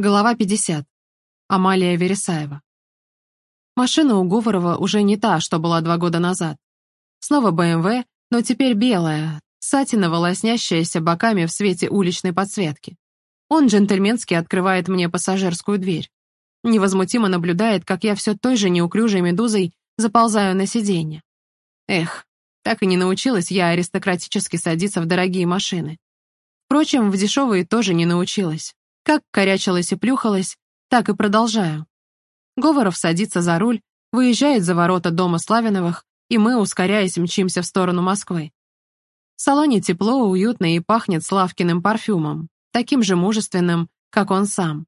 Глава 50. Амалия Вересаева. Машина у Говорова уже не та, что была два года назад. Снова БМВ, но теперь белая, сатиново лоснящаяся боками в свете уличной подсветки. Он джентльменски открывает мне пассажирскую дверь. Невозмутимо наблюдает, как я все той же неуклюжей медузой заползаю на сиденье. Эх, так и не научилась я аристократически садиться в дорогие машины. Впрочем, в дешевые тоже не научилась. Как корячилась и плюхалась, так и продолжаю. Говоров садится за руль, выезжает за ворота дома Славиновых, и мы, ускоряясь, мчимся в сторону Москвы. В салоне тепло, уютно и пахнет Славкиным парфюмом, таким же мужественным, как он сам.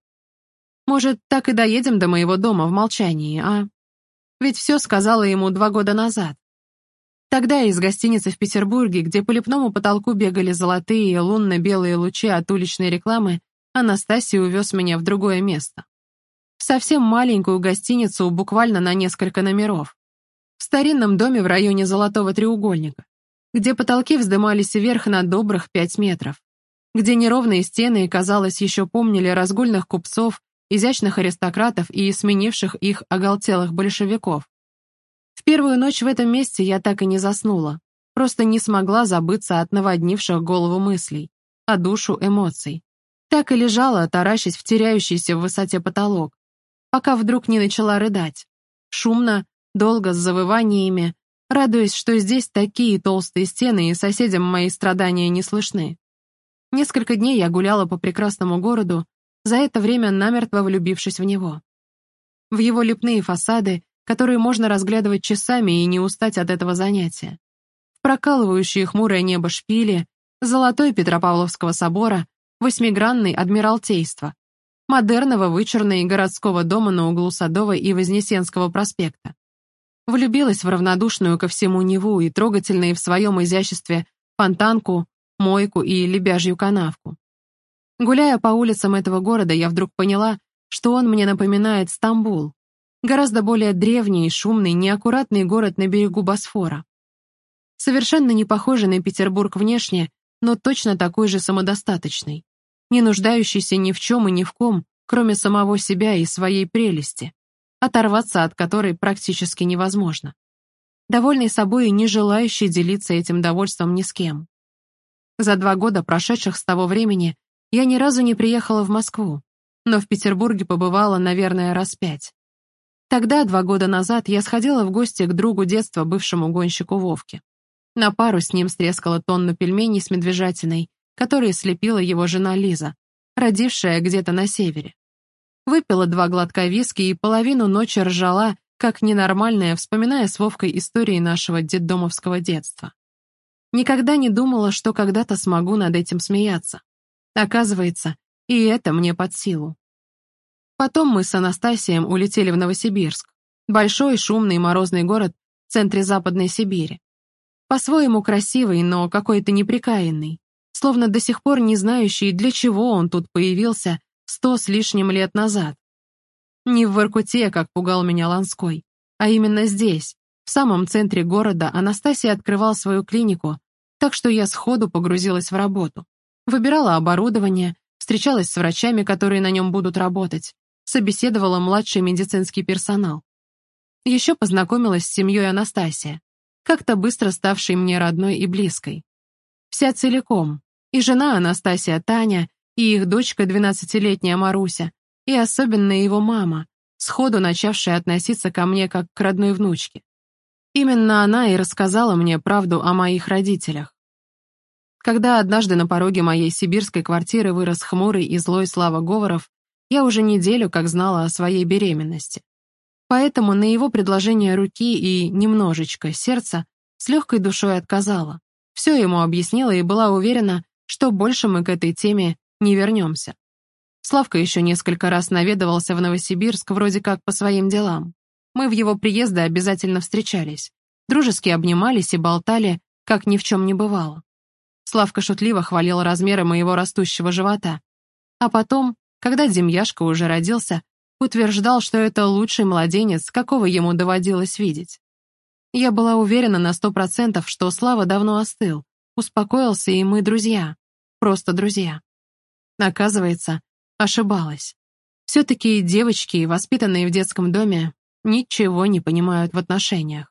Может, так и доедем до моего дома в молчании, а? Ведь все сказала ему два года назад. Тогда из гостиницы в Петербурге, где по лепному потолку бегали золотые лунно-белые лучи от уличной рекламы, Анастасий увез меня в другое место. В совсем маленькую гостиницу, буквально на несколько номеров. В старинном доме в районе Золотого треугольника, где потолки вздымались вверх на добрых пять метров, где неровные стены, казалось, еще помнили разгульных купцов, изящных аристократов и сменивших их оголтелых большевиков. В первую ночь в этом месте я так и не заснула, просто не смогла забыться от наводнивших голову мыслей, а душу эмоций. Так и лежала, таращась в теряющийся в высоте потолок, пока вдруг не начала рыдать. Шумно, долго, с завываниями, радуясь, что здесь такие толстые стены и соседям мои страдания не слышны. Несколько дней я гуляла по прекрасному городу, за это время намертво влюбившись в него. В его лепные фасады, которые можно разглядывать часами и не устать от этого занятия. В прокалывающие хмурое небо шпили, золотой Петропавловского собора восьмигранный Адмиралтейства, модерного вычурной городского дома на углу Садовой и Вознесенского проспекта. Влюбилась в равнодушную ко всему Неву и трогательные в своем изяществе фонтанку, мойку и лебяжью канавку. Гуляя по улицам этого города, я вдруг поняла, что он мне напоминает Стамбул, гораздо более древний, шумный, неаккуратный город на берегу Босфора. Совершенно не похожий на Петербург внешне, но точно такой же самодостаточный не нуждающийся ни в чем и ни в ком, кроме самого себя и своей прелести, оторваться от которой практически невозможно. Довольный собой и не желающий делиться этим довольством ни с кем. За два года, прошедших с того времени, я ни разу не приехала в Москву, но в Петербурге побывала, наверное, раз пять. Тогда, два года назад, я сходила в гости к другу детства, бывшему гонщику Вовке. На пару с ним стрескала тонну пельменей с медвежатиной которые слепила его жена Лиза, родившая где-то на севере. Выпила два глотка виски и половину ночи ржала, как ненормальная, вспоминая с Вовкой истории нашего детдомовского детства. Никогда не думала, что когда-то смогу над этим смеяться. Оказывается, и это мне под силу. Потом мы с Анастасием улетели в Новосибирск, большой, шумный, морозный город в центре Западной Сибири. По-своему красивый, но какой-то неприкаянный словно до сих пор не знающий, для чего он тут появился сто с лишним лет назад. Не в Воркуте, как пугал меня Ланской, а именно здесь, в самом центре города, Анастасия открывал свою клинику, так что я сходу погрузилась в работу. Выбирала оборудование, встречалась с врачами, которые на нем будут работать, собеседовала младший медицинский персонал. Еще познакомилась с семьей Анастасия, как-то быстро ставшей мне родной и близкой. Вся целиком, и жена Анастасия Таня, и их дочка, двенадцатилетняя Маруся, и особенно его мама, сходу начавшая относиться ко мне как к родной внучке. Именно она и рассказала мне правду о моих родителях. Когда однажды на пороге моей сибирской квартиры вырос хмурый и злой Слава Говоров, я уже неделю как знала о своей беременности. Поэтому на его предложение руки и немножечко сердца с легкой душой отказала. Все ему объяснила и была уверена, что больше мы к этой теме не вернемся. Славка еще несколько раз наведывался в Новосибирск вроде как по своим делам. Мы в его приезды обязательно встречались, дружески обнимались и болтали, как ни в чем не бывало. Славка шутливо хвалил размеры моего растущего живота. А потом, когда Демьяшка уже родился, утверждал, что это лучший младенец, какого ему доводилось видеть. Я была уверена на сто процентов, что Слава давно остыл, успокоился, и мы друзья. Просто друзья. Оказывается, ошибалась. Все-таки девочки, воспитанные в детском доме, ничего не понимают в отношениях.